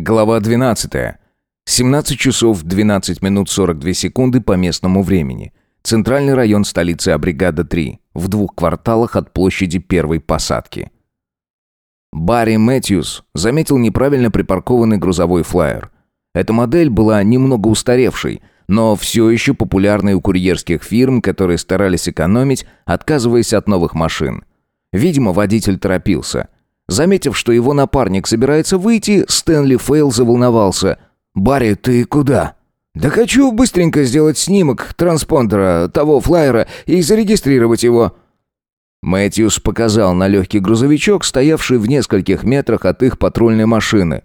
Глава 12. 17 часов 12 минут 42 секунды по местному времени. Центральный район столицы Абригада 3, в двух кварталах от площади первой посадки. Барри Мэтьюс заметил неправильно припаркованный грузовой флайер. Эта модель была немного устаревшей, но все еще популярной у курьерских фирм, которые старались экономить, отказываясь от новых машин. Видимо, водитель торопился – Заметив, что его напарник собирается выйти, Стэнли Фейл заволновался. «Барри, ты куда?» «Да хочу быстренько сделать снимок транспондера, того флайера, и зарегистрировать его». Мэтьюс показал на легкий грузовичок, стоявший в нескольких метрах от их патрульной машины.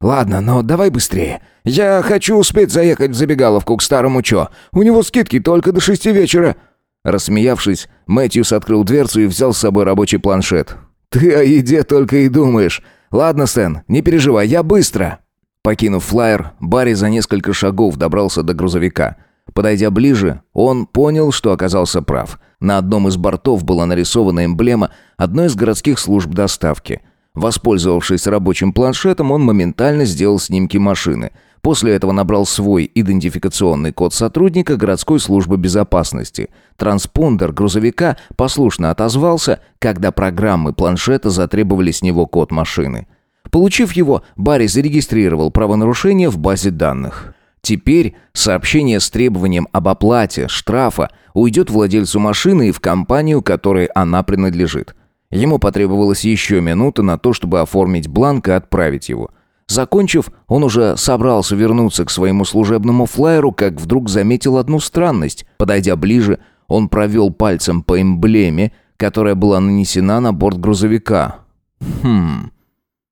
«Ладно, но давай быстрее. Я хочу успеть заехать в забегаловку к старому Чо. У него скидки только до шести вечера». Рассмеявшись, Мэтьюс открыл дверцу и взял с собой рабочий планшет. «Ты а о еде только и думаешь. Ладно, Стэн, не переживай, я быстро». Покинув флайер, Барри за несколько шагов добрался до грузовика. Подойдя ближе, он понял, что оказался прав. На одном из бортов была нарисована эмблема одной из городских служб доставки. Воспользовавшись рабочим планшетом, он моментально сделал снимки машины – После этого набрал свой идентификационный код сотрудника городской службы безопасности. Транспондер грузовика послушно отозвался, когда программы планшета затребовали с него код машины. Получив его, Барри зарегистрировал правонарушение в базе данных. Теперь сообщение с требованием об оплате штрафа уйдет владельцу машины и в компанию, которой она принадлежит. Ему потребовалось еще минута на то, чтобы оформить бланк и отправить его. Закончив, он уже собрался вернуться к своему служебному флайеру, как вдруг заметил одну странность. Подойдя ближе, он провел пальцем по эмблеме, которая была нанесена на борт грузовика. Хм.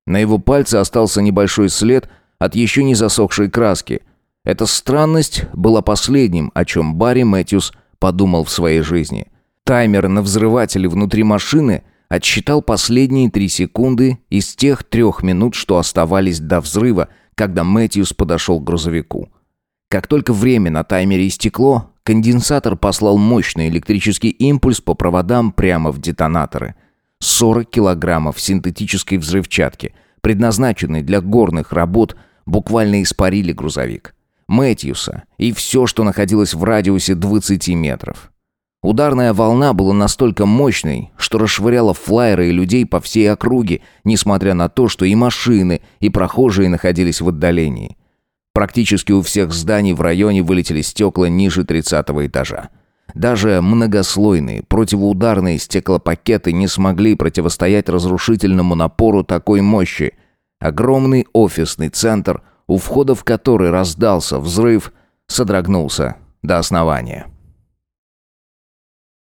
На его пальце остался небольшой след от еще не засохшей краски. Эта странность была последним, о чем Барри Мэтьюс подумал в своей жизни. Таймер на взрывателе внутри машины – отсчитал последние три секунды из тех трех минут, что оставались до взрыва, когда Мэтьюс подошел к грузовику. Как только время на таймере истекло, конденсатор послал мощный электрический импульс по проводам прямо в детонаторы. 40 килограммов синтетической взрывчатки, предназначенной для горных работ, буквально испарили грузовик. Мэтьюса и все, что находилось в радиусе 20 метров. Ударная волна была настолько мощной, что расшвыряла флайеры и людей по всей округе, несмотря на то, что и машины, и прохожие находились в отдалении. Практически у всех зданий в районе вылетели стекла ниже 30 этажа. Даже многослойные противоударные стеклопакеты не смогли противостоять разрушительному напору такой мощи. Огромный офисный центр, у входа в который раздался взрыв, содрогнулся до основания.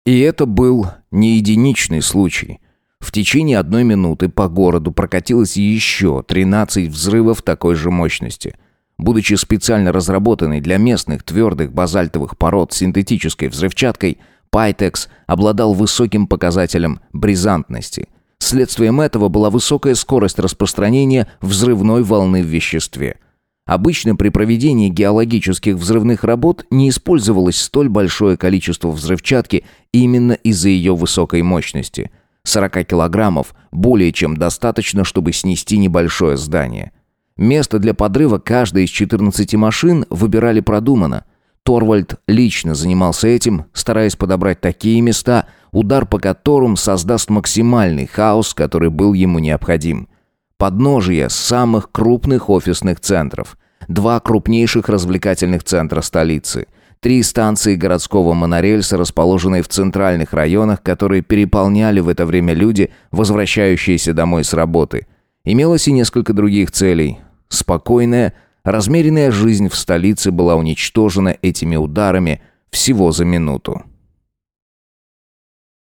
И это был не единичный случай. В течение одной минуты по городу прокатилось еще 13 взрывов такой же мощности. Будучи специально разработанной для местных твердых базальтовых пород синтетической взрывчаткой, Пайтекс обладал высоким показателем бризантности. Следствием этого была высокая скорость распространения взрывной волны в веществе – Обычно при проведении геологических взрывных работ не использовалось столь большое количество взрывчатки именно из-за ее высокой мощности. 40 килограммов более чем достаточно, чтобы снести небольшое здание. Место для подрыва каждой из 14 машин выбирали продуманно. Торвальд лично занимался этим, стараясь подобрать такие места, удар по которым создаст максимальный хаос, который был ему необходим – подножия самых крупных офисных центров, два крупнейших развлекательных центра столицы, три станции городского монорельса, расположенные в центральных районах, которые переполняли в это время люди, возвращающиеся домой с работы. Имелось и несколько других целей. Спокойная, размеренная жизнь в столице была уничтожена этими ударами всего за минуту.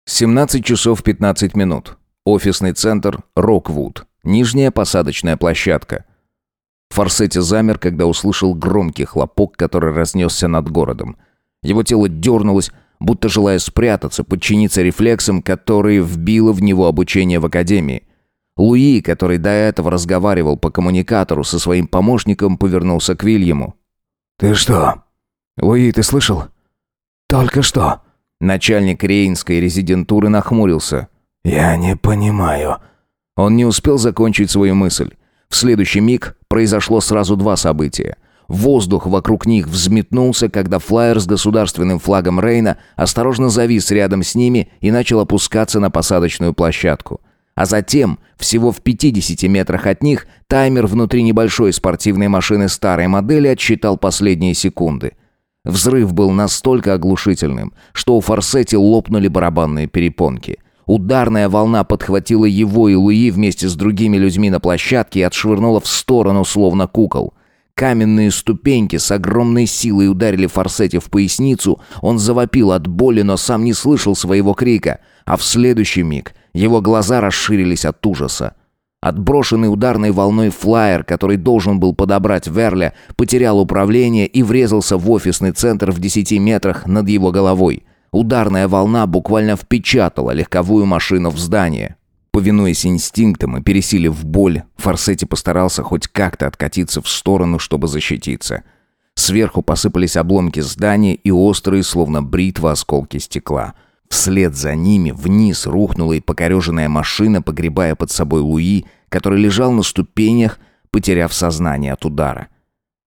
17 часов 15 минут. Офисный центр «Роквуд» нижняя посадочная площадка. Форсетти замер, когда услышал громкий хлопок, который разнесся над городом. Его тело дернулось, будто желая спрятаться, подчиниться рефлексам, которые вбило в него обучение в академии. Луи, который до этого разговаривал по коммуникатору со своим помощником, повернулся к Вильяму. «Ты что? Луи, ты слышал? Только что?» Начальник рейнской резидентуры нахмурился. «Я не понимаю», он не успел закончить свою мысль. В следующий миг произошло сразу два события. Воздух вокруг них взметнулся, когда флайер с государственным флагом Рейна осторожно завис рядом с ними и начал опускаться на посадочную площадку. А затем, всего в 50 метрах от них, таймер внутри небольшой спортивной машины старой модели отсчитал последние секунды. Взрыв был настолько оглушительным, что у Форсети лопнули барабанные перепонки – Ударная волна подхватила его и Луи вместе с другими людьми на площадке и отшвырнула в сторону, словно кукол. Каменные ступеньки с огромной силой ударили Форсете в поясницу. Он завопил от боли, но сам не слышал своего крика. А в следующий миг его глаза расширились от ужаса. Отброшенный ударной волной флайер, который должен был подобрать Верля, потерял управление и врезался в офисный центр в 10 метрах над его головой. Ударная волна буквально впечатала легковую машину в здание. Повинуясь инстинктам и пересилив боль, Форсетти постарался хоть как-то откатиться в сторону, чтобы защититься. Сверху посыпались обломки здания и острые, словно бритва, осколки стекла. Вслед за ними вниз рухнула и покореженная машина, погребая под собой Луи, который лежал на ступенях, потеряв сознание от удара.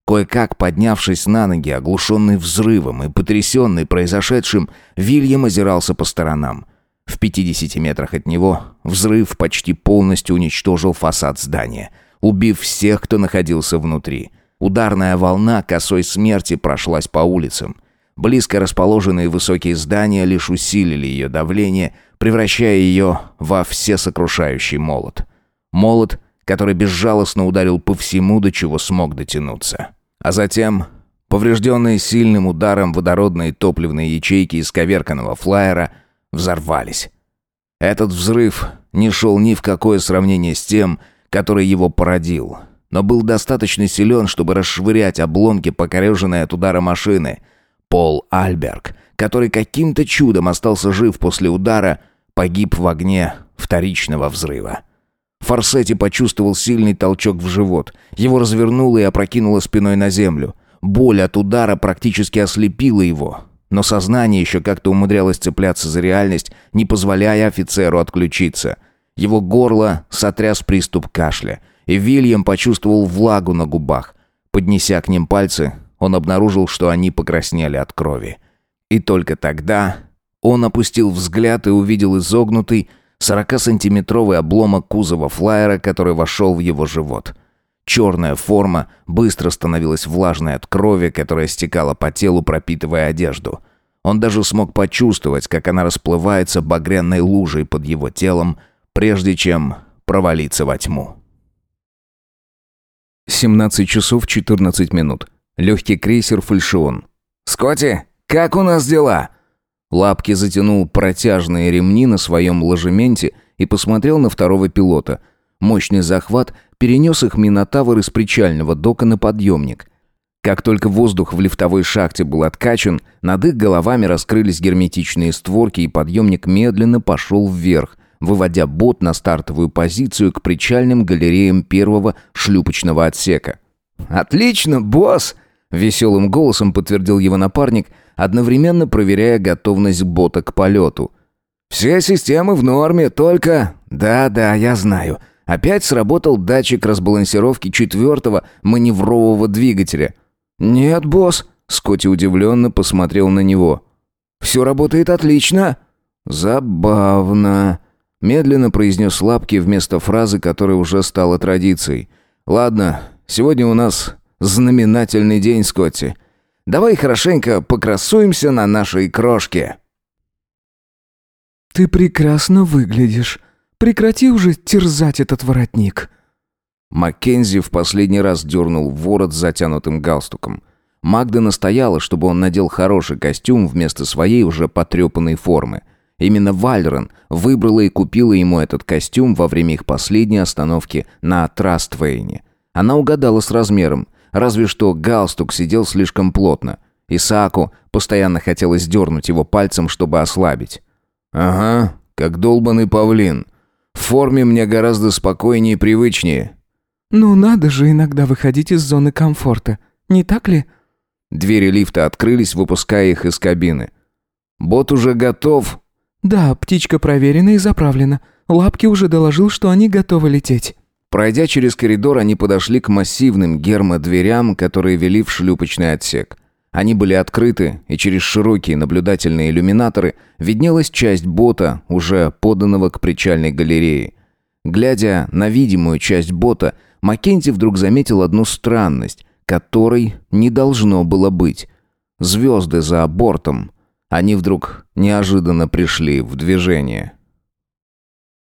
Кое-как поднявшись на ноги, оглушенный взрывом и потрясенный произошедшим, Вильям озирался по сторонам. В 50 метрах от него взрыв почти полностью уничтожил фасад здания, убив всех, кто находился внутри. Ударная волна косой смерти прошлась по улицам. Близко расположенные высокие здания лишь усилили ее давление, превращая ее во всесокрушающий молот. Молот, который безжалостно ударил по всему, до чего смог дотянуться а затем, поврежденные сильным ударом водородные топливные ячейки исковерканного флайера, взорвались. Этот взрыв не шел ни в какое сравнение с тем, который его породил, но был достаточно силен, чтобы расшвырять обломки, покореженные от удара машины. Пол Альберг, который каким-то чудом остался жив после удара, погиб в огне вторичного взрыва. Форсетти почувствовал сильный толчок в живот. Его развернуло и опрокинуло спиной на землю. Боль от удара практически ослепила его. Но сознание еще как-то умудрялось цепляться за реальность, не позволяя офицеру отключиться. Его горло сотряс приступ кашля. И Вильям почувствовал влагу на губах. Поднеся к ним пальцы, он обнаружил, что они покраснели от крови. И только тогда он опустил взгляд и увидел изогнутый, 40-сантиметровый обломок кузова флайера, который вошел в его живот. Черная форма быстро становилась влажной от крови, которая стекала по телу, пропитывая одежду. Он даже смог почувствовать, как она расплывается багряной лужей под его телом, прежде чем провалиться во тьму. 17 часов 14 минут. Легкий крейсер «Фальшион». «Скотти, как у нас дела?» Лапки затянул протяжные ремни на своем ложементе и посмотрел на второго пилота. Мощный захват перенес их Минотавр из причального дока на подъемник. Как только воздух в лифтовой шахте был откачан, над их головами раскрылись герметичные створки, и подъемник медленно пошел вверх, выводя бот на стартовую позицию к причальным галереям первого шлюпочного отсека. «Отлично, босс!» — веселым голосом подтвердил его напарник — одновременно проверяя готовность бота к полету. «Все системы в норме, только...» «Да-да, я знаю. Опять сработал датчик разбалансировки четвертого маневрового двигателя». «Нет, босс», — Скотти удивленно посмотрел на него. «Все работает отлично». «Забавно», — медленно произнес Лапки вместо фразы, которая уже стала традицией. «Ладно, сегодня у нас знаменательный день, Скотти. Давай хорошенько покрасуемся на нашей крошке». «Ты прекрасно выглядишь. Прекрати уже терзать этот воротник». Маккензи в последний раз дернул ворот с затянутым галстуком. Магда настояла, чтобы он надел хороший костюм вместо своей уже потрепанной формы. Именно Вальрон выбрала и купила ему этот костюм во время их последней остановки на Траствейне. Она угадала с размером – разве что галстук сидел слишком плотно. Исааку постоянно хотелось дернуть его пальцем, чтобы ослабить. «Ага, как долбанный павлин. В форме мне гораздо спокойнее и привычнее». «Ну надо же иногда выходить из зоны комфорта, не так ли?» Двери лифта открылись, выпуская их из кабины. «Бот уже готов?» «Да, птичка проверена и заправлена. Лапки уже доложил, что они готовы лететь». Пройдя через коридор, они подошли к массивным гермодверям, которые вели в шлюпочный отсек. Они были открыты, и через широкие наблюдательные иллюминаторы виднелась часть бота, уже поданного к причальной галерее. Глядя на видимую часть бота, Маккензи вдруг заметил одну странность, которой не должно было быть. Звезды за бортом. Они вдруг неожиданно пришли в движение.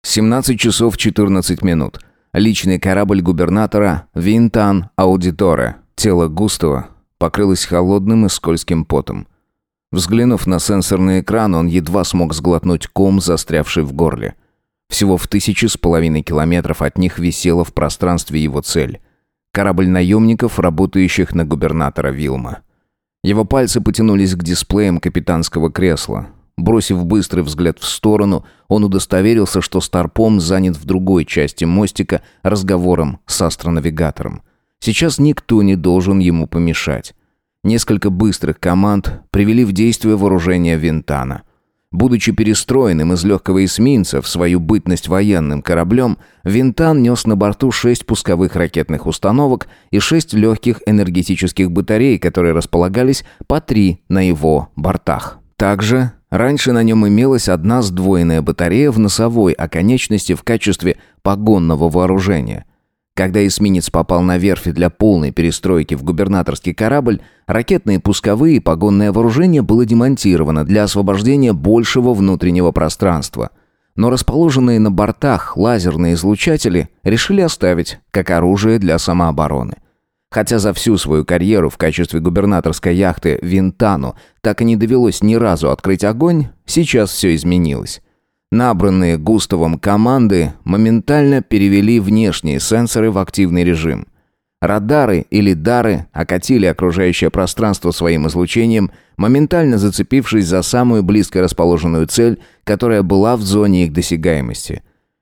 17 часов 14 минут. Личный корабль губернатора «Винтан Аудиторе». Тело Густова покрылось холодным и скользким потом. Взглянув на сенсорный экран, он едва смог сглотнуть ком, застрявший в горле. Всего в тысячи с половиной километров от них висела в пространстве его цель. Корабль наемников, работающих на губернатора Вилма. Его пальцы потянулись к дисплеям капитанского кресла. Бросив быстрый взгляд в сторону, он удостоверился, что Старпом занят в другой части мостика разговором с астронавигатором. Сейчас никто не должен ему помешать. Несколько быстрых команд привели в действие вооружение Винтана. Будучи перестроенным из легкого эсминца в свою бытность военным кораблем, Винтан нес на борту шесть пусковых ракетных установок и шесть легких энергетических батарей, которые располагались по три на его бортах. Также Раньше на нем имелась одна сдвоенная батарея в носовой а оконечности в качестве погонного вооружения. Когда эсминец попал на верфи для полной перестройки в губернаторский корабль, ракетные пусковые и погонное вооружение было демонтировано для освобождения большего внутреннего пространства – но расположенные на бортах лазерные излучатели решили оставить как оружие для самообороны хотя за всю свою карьеру в качестве губернаторской яхты «Винтану» так и не довелось ни разу открыть огонь, сейчас все изменилось. Набранные Густавом команды моментально перевели внешние сенсоры в активный режим. Радары или дары окатили окружающее пространство своим излучением, моментально зацепившись за самую близко расположенную цель, которая была в зоне их досягаемости.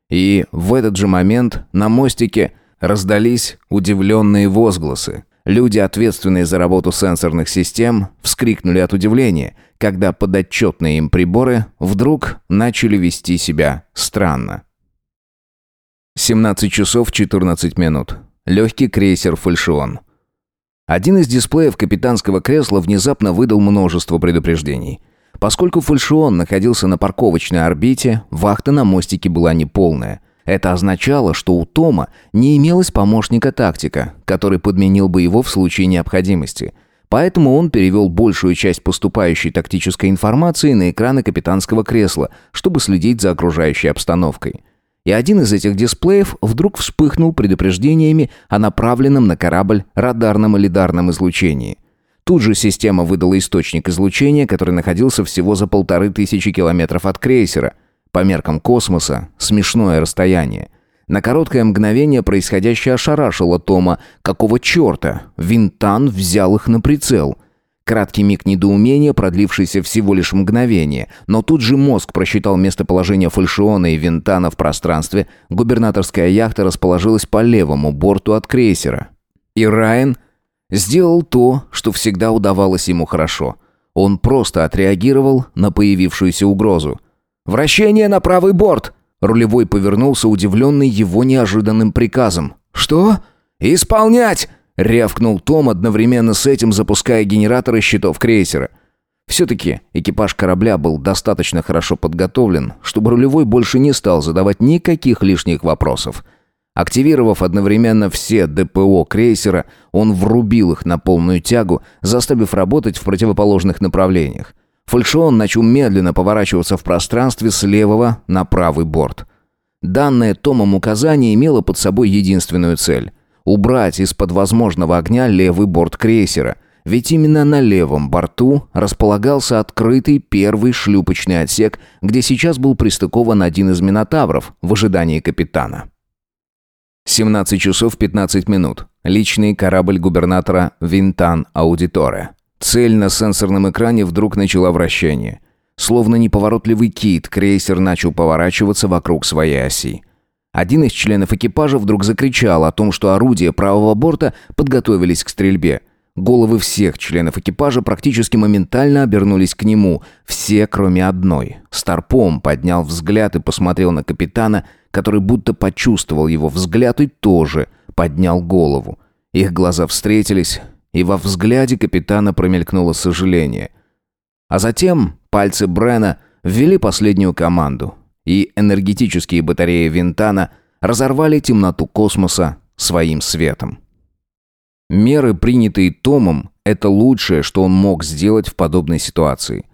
И в этот же момент на мостике – Раздались удивленные возгласы. Люди, ответственные за работу сенсорных систем, вскрикнули от удивления, когда подотчетные им приборы вдруг начали вести себя странно. 17 часов 14 минут. Легкий крейсер «Фальшион». Один из дисплеев капитанского кресла внезапно выдал множество предупреждений. Поскольку «Фальшион» находился на парковочной орбите, вахта на мостике была неполная – это означало, что у Тома не имелось помощника тактика, который подменил бы его в случае необходимости. Поэтому он перевел большую часть поступающей тактической информации на экраны капитанского кресла, чтобы следить за окружающей обстановкой. И один из этих дисплеев вдруг вспыхнул предупреждениями о направленном на корабль радарном и лидарном излучении. Тут же система выдала источник излучения, который находился всего за полторы тысячи километров от крейсера – по меркам космоса – смешное расстояние. На короткое мгновение происходящее ошарашило Тома. Какого черта? Винтан взял их на прицел. Краткий миг недоумения, продлившийся всего лишь мгновение, но тут же мозг просчитал местоположение фальшиона и винтана в пространстве. Губернаторская яхта расположилась по левому борту от крейсера. И Райан сделал то, что всегда удавалось ему хорошо. Он просто отреагировал на появившуюся угрозу – «Вращение на правый борт!» Рулевой повернулся, удивленный его неожиданным приказом. «Что?» «Исполнять!» — рявкнул Том, одновременно с этим запуская генераторы щитов крейсера. Все-таки экипаж корабля был достаточно хорошо подготовлен, чтобы рулевой больше не стал задавать никаких лишних вопросов. Активировав одновременно все ДПО крейсера, он врубил их на полную тягу, заставив работать в противоположных направлениях. Фальшион начал медленно поворачиваться в пространстве с левого на правый борт. Данное Томом указание имело под собой единственную цель – убрать из-под возможного огня левый борт крейсера, ведь именно на левом борту располагался открытый первый шлюпочный отсек, где сейчас был пристыкован один из минотавров в ожидании капитана. 17 часов 15 минут. Личный корабль губернатора «Винтан Аудиторе». Цель на сенсорном экране вдруг начала вращение. Словно неповоротливый кит, крейсер начал поворачиваться вокруг своей оси. Один из членов экипажа вдруг закричал о том, что орудия правого борта подготовились к стрельбе. Головы всех членов экипажа практически моментально обернулись к нему, все кроме одной. Старпом поднял взгляд и посмотрел на капитана, который будто почувствовал его взгляд и тоже поднял голову. Их глаза встретились, и во взгляде капитана промелькнуло сожаление. А затем пальцы Брена ввели последнюю команду, и энергетические батареи Винтана разорвали темноту космоса своим светом. Меры, принятые Томом, это лучшее, что он мог сделать в подобной ситуации.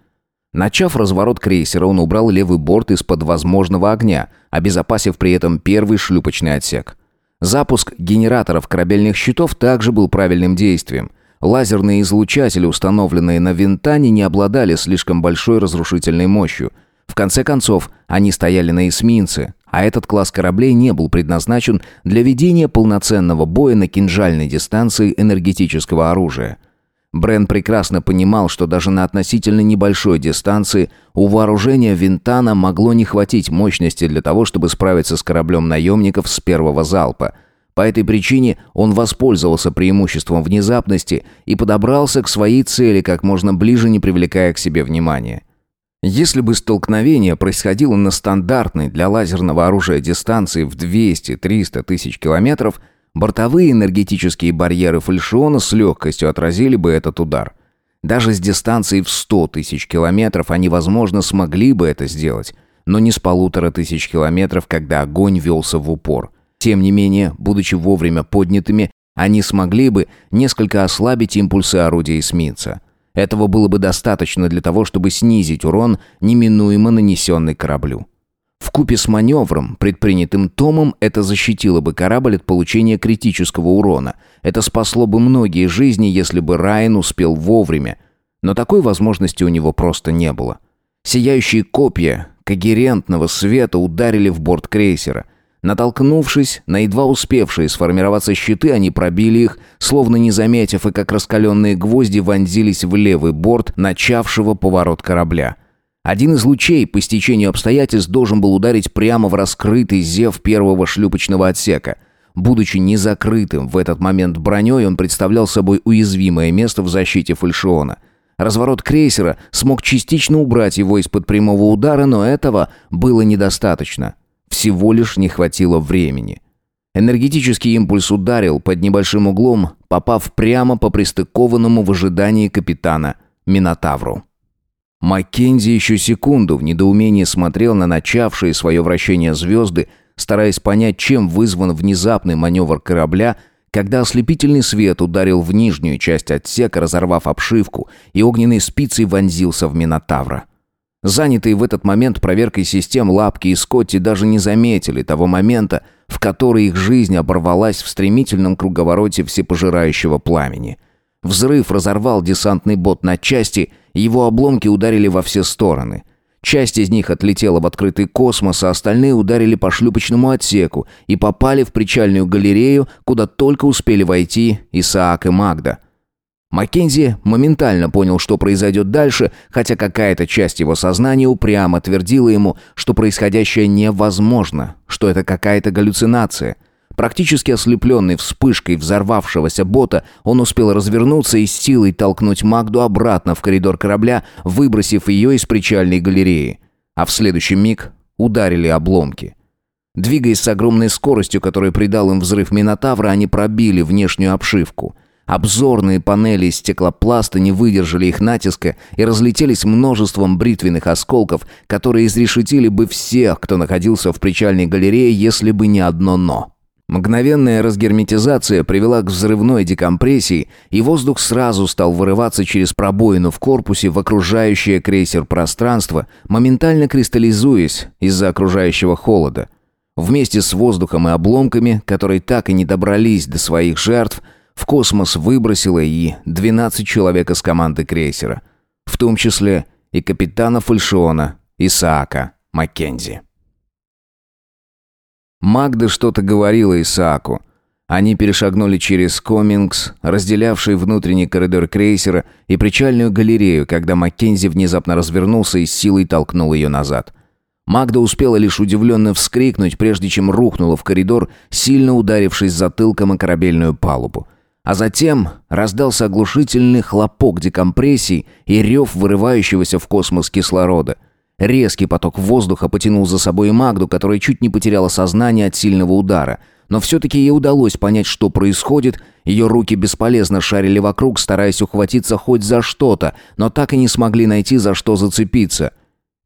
Начав разворот крейсера, он убрал левый борт из-под возможного огня, обезопасив при этом первый шлюпочный отсек – Запуск генераторов корабельных щитов также был правильным действием. Лазерные излучатели, установленные на Винтане, не обладали слишком большой разрушительной мощью. В конце концов, они стояли на эсминце, а этот класс кораблей не был предназначен для ведения полноценного боя на кинжальной дистанции энергетического оружия – Брен прекрасно понимал, что даже на относительно небольшой дистанции у вооружения Винтана могло не хватить мощности для того, чтобы справиться с кораблем наемников с первого залпа. По этой причине он воспользовался преимуществом внезапности и подобрался к своей цели как можно ближе, не привлекая к себе внимания. Если бы столкновение происходило на стандартной для лазерного оружия дистанции в 200-300 тысяч километров – Бортовые энергетические барьеры фальшиона с легкостью отразили бы этот удар. Даже с дистанции в 100 тысяч километров они, возможно, смогли бы это сделать, но не с полутора тысяч километров, когда огонь велся в упор. Тем не менее, будучи вовремя поднятыми, они смогли бы несколько ослабить импульсы орудия эсминца. Этого было бы достаточно для того, чтобы снизить урон, неминуемо нанесенный кораблю. Вкупе с маневром, предпринятым Томом, это защитило бы корабль от получения критического урона. Это спасло бы многие жизни, если бы Райан успел вовремя. Но такой возможности у него просто не было. Сияющие копья когерентного света ударили в борт крейсера. Натолкнувшись на едва успевшие сформироваться щиты, они пробили их, словно не заметив, и как раскаленные гвозди вонзились в левый борт начавшего поворот корабля – один из лучей по стечению обстоятельств должен был ударить прямо в раскрытый зев первого шлюпочного отсека. Будучи незакрытым в этот момент броней, он представлял собой уязвимое место в защите фальшиона. Разворот крейсера смог частично убрать его из-под прямого удара, но этого было недостаточно. Всего лишь не хватило времени. Энергетический импульс ударил под небольшим углом, попав прямо по пристыкованному в ожидании капитана Минотавру. Маккензи еще секунду в недоумении смотрел на начавшие свое вращение звезды, стараясь понять, чем вызван внезапный маневр корабля, когда ослепительный свет ударил в нижнюю часть отсека, разорвав обшивку, и огненной спицей вонзился в Минотавра. Занятые в этот момент проверкой систем Лапки и Скотти даже не заметили того момента, в который их жизнь оборвалась в стремительном круговороте всепожирающего пламени. Взрыв разорвал десантный бот на части, его обломки ударили во все стороны. Часть из них отлетела в открытый космос, а остальные ударили по шлюпочному отсеку и попали в причальную галерею, куда только успели войти Исаак и Магда. Маккензи моментально понял, что произойдет дальше, хотя какая-то часть его сознания упрямо твердила ему, что происходящее невозможно, что это какая-то галлюцинация – Практически ослепленный вспышкой взорвавшегося бота, он успел развернуться и с силой толкнуть Магду обратно в коридор корабля, выбросив ее из причальной галереи. А в следующий миг ударили обломки. Двигаясь с огромной скоростью, которую придал им взрыв Минотавра, они пробили внешнюю обшивку. Обзорные панели из стеклопласта не выдержали их натиска и разлетелись множеством бритвенных осколков, которые изрешетили бы всех, кто находился в причальной галерее, если бы не одно «но». Мгновенная разгерметизация привела к взрывной декомпрессии, и воздух сразу стал вырываться через пробоину в корпусе в окружающее крейсер пространство, моментально кристаллизуясь из-за окружающего холода. Вместе с воздухом и обломками, которые так и не добрались до своих жертв, в космос выбросило и 12 человек из команды крейсера, в том числе и капитана Фальшиона Исаака Маккензи. Магда что-то говорила Исааку. Они перешагнули через Комингс, разделявший внутренний коридор крейсера и причальную галерею, когда Маккензи внезапно развернулся и с силой толкнул ее назад. Магда успела лишь удивленно вскрикнуть, прежде чем рухнула в коридор, сильно ударившись затылком о корабельную палубу. А затем раздался оглушительный хлопок декомпрессии и рев вырывающегося в космос кислорода – Резкий поток воздуха потянул за собой Магду, которая чуть не потеряла сознание от сильного удара. Но все-таки ей удалось понять, что происходит. Ее руки бесполезно шарили вокруг, стараясь ухватиться хоть за что-то, но так и не смогли найти, за что зацепиться.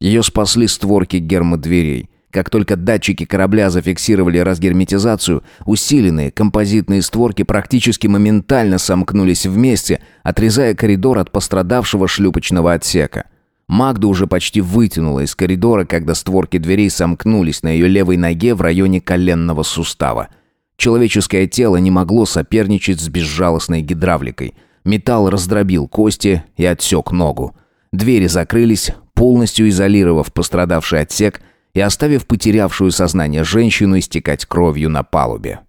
Ее спасли створки гермодверей. Как только датчики корабля зафиксировали разгерметизацию, усиленные композитные створки практически моментально сомкнулись вместе, отрезая коридор от пострадавшего шлюпочного отсека. Магда уже почти вытянула из коридора, когда створки дверей сомкнулись на ее левой ноге в районе коленного сустава. Человеческое тело не могло соперничать с безжалостной гидравликой. Металл раздробил кости и отсек ногу. Двери закрылись, полностью изолировав пострадавший отсек и оставив потерявшую сознание женщину истекать кровью на палубе.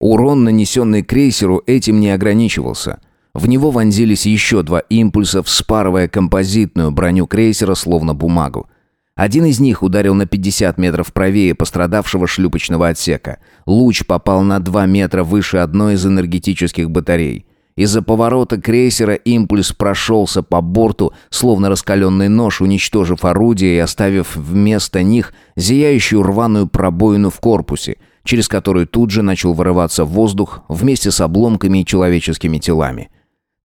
Урон, нанесенный крейсеру, этим не ограничивался – в него вонзились еще два импульса, вспарывая композитную броню крейсера словно бумагу. Один из них ударил на 50 метров правее пострадавшего шлюпочного отсека. Луч попал на 2 метра выше одной из энергетических батарей. Из-за поворота крейсера импульс прошелся по борту, словно раскаленный нож, уничтожив орудие и оставив вместо них зияющую рваную пробоину в корпусе, через которую тут же начал вырываться воздух вместе с обломками и человеческими телами.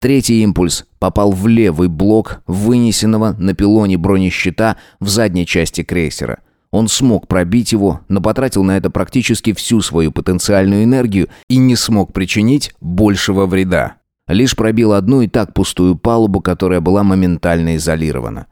Третий импульс попал в левый блок вынесенного на пилоне бронещита в задней части крейсера. Он смог пробить его, но потратил на это практически всю свою потенциальную энергию и не смог причинить большего вреда. Лишь пробил одну и так пустую палубу, которая была моментально изолирована.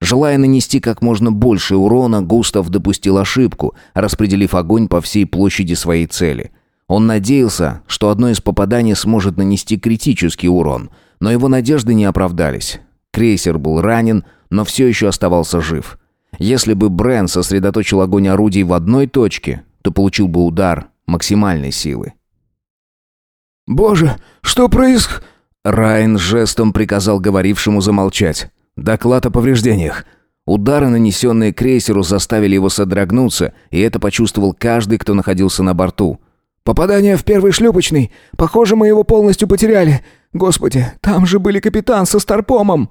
Желая нанести как можно больше урона, Густав допустил ошибку, распределив огонь по всей площади своей цели. Он надеялся, что одно из попаданий сможет нанести критический урон, но его надежды не оправдались. Крейсер был ранен, но все еще оставался жив. Если бы Брен сосредоточил огонь орудий в одной точке, то получил бы удар максимальной силы. «Боже, что происх...» Райан жестом приказал говорившему замолчать. «Доклад о повреждениях». Удары, нанесенные крейсеру, заставили его содрогнуться, и это почувствовал каждый, кто находился на борту – «Попадание в первый шлюпочный. Похоже, мы его полностью потеряли. Господи, там же были капитан со Старпомом!»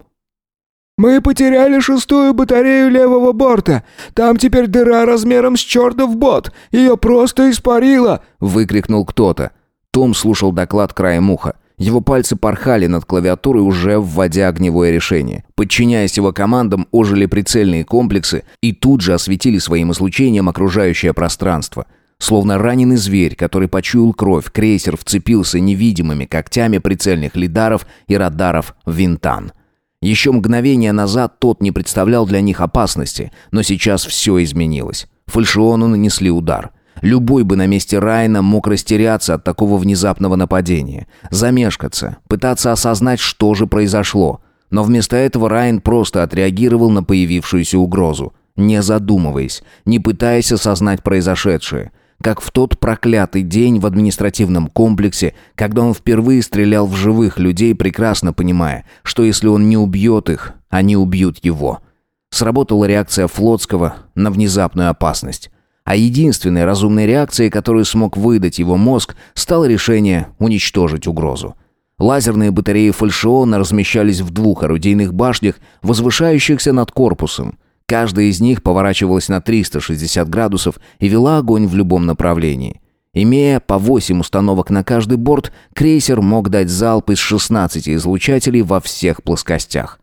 «Мы потеряли шестую батарею левого борта. Там теперь дыра размером с чертов бот. Ее просто испарило!» — выкрикнул кто-то. Том слушал доклад краем уха. Его пальцы порхали над клавиатурой, уже вводя огневое решение. Подчиняясь его командам, ожили прицельные комплексы и тут же осветили своим излучением окружающее пространство. Словно раненый зверь, который почуял кровь, крейсер вцепился невидимыми когтями прицельных лидаров и радаров в винтан. Еще мгновение назад тот не представлял для них опасности, но сейчас все изменилось. Фальшиону нанесли удар. Любой бы на месте Райна мог растеряться от такого внезапного нападения, замешкаться, пытаться осознать, что же произошло. Но вместо этого Райан просто отреагировал на появившуюся угрозу, не задумываясь, не пытаясь осознать произошедшее – как в тот проклятый день в административном комплексе, когда он впервые стрелял в живых людей, прекрасно понимая, что если он не убьет их, они убьют его. Сработала реакция Флотского на внезапную опасность. А единственной разумной реакцией, которую смог выдать его мозг, стало решение уничтожить угрозу. Лазерные батареи фальшиона размещались в двух орудийных башнях, возвышающихся над корпусом – Каждая из них поворачивалась на 360 градусов и вела огонь в любом направлении. Имея по 8 установок на каждый борт, крейсер мог дать залп из 16 излучателей во всех плоскостях.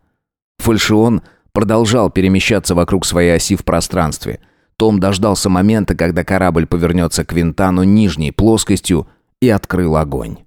Фальшион продолжал перемещаться вокруг своей оси в пространстве. Том дождался момента, когда корабль повернется к Винтану нижней плоскостью и открыл огонь.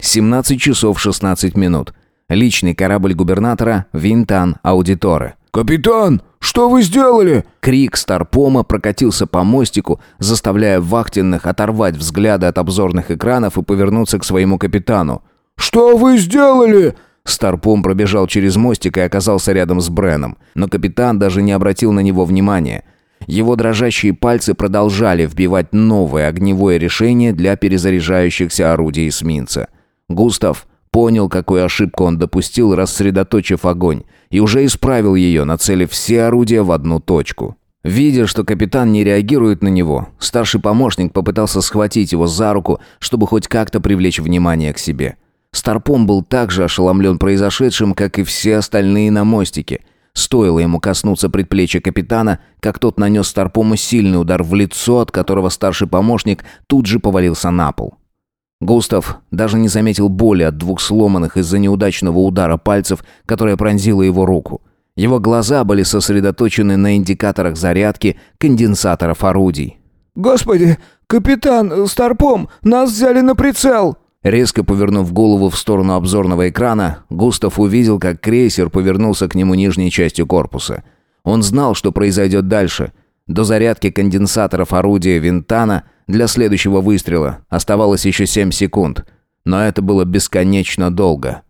17 часов 16 минут. Личный корабль губернатора «Винтан Аудиторе». «Капитан!» Что вы сделали?» Крик Старпома прокатился по мостику, заставляя вахтенных оторвать взгляды от обзорных экранов и повернуться к своему капитану. «Что вы сделали?» Старпом пробежал через мостик и оказался рядом с Бреном, но капитан даже не обратил на него внимания. Его дрожащие пальцы продолжали вбивать новое огневое решение для перезаряжающихся орудий эсминца. Густав понял, какую ошибку он допустил, рассредоточив огонь, и уже исправил ее, нацелив все орудия в одну точку. Видя, что капитан не реагирует на него, старший помощник попытался схватить его за руку, чтобы хоть как-то привлечь внимание к себе. Старпом был так же ошеломлен произошедшим, как и все остальные на мостике. Стоило ему коснуться предплечья капитана, как тот нанес Старпому сильный удар в лицо, от которого старший помощник тут же повалился на пол. Густав даже не заметил боли от двух сломанных из-за неудачного удара пальцев, которая пронзила его руку. Его глаза были сосредоточены на индикаторах зарядки конденсаторов орудий. «Господи, капитан, э, старпом, нас взяли на прицел!» Резко повернув голову в сторону обзорного экрана, Густав увидел, как крейсер повернулся к нему нижней частью корпуса. Он знал, что произойдет дальше. До зарядки конденсаторов орудия Винтана для следующего выстрела оставалось еще семь секунд, но это было бесконечно долго.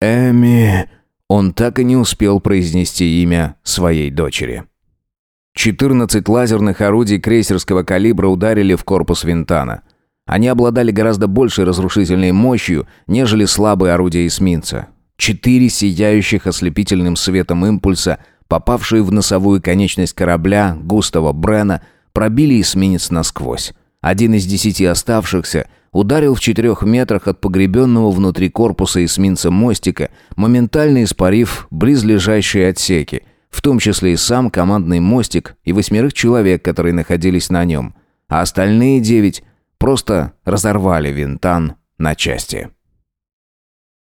«Эми...» Он так и не успел произнести имя своей дочери. 14 лазерных орудий крейсерского калибра ударили в корпус Винтана. Они обладали гораздо большей разрушительной мощью, нежели слабые орудия эсминца. Четыре сияющих ослепительным светом импульса, попавшие в носовую конечность корабля Густава Брена, пробили эсминец насквозь. Один из десяти оставшихся ударил в четырех метрах от погребенного внутри корпуса эсминца мостика, моментально испарив близлежащие отсеки, в том числе и сам командный мостик и восьмерых человек, которые находились на нем. А остальные девять просто разорвали винтан на части.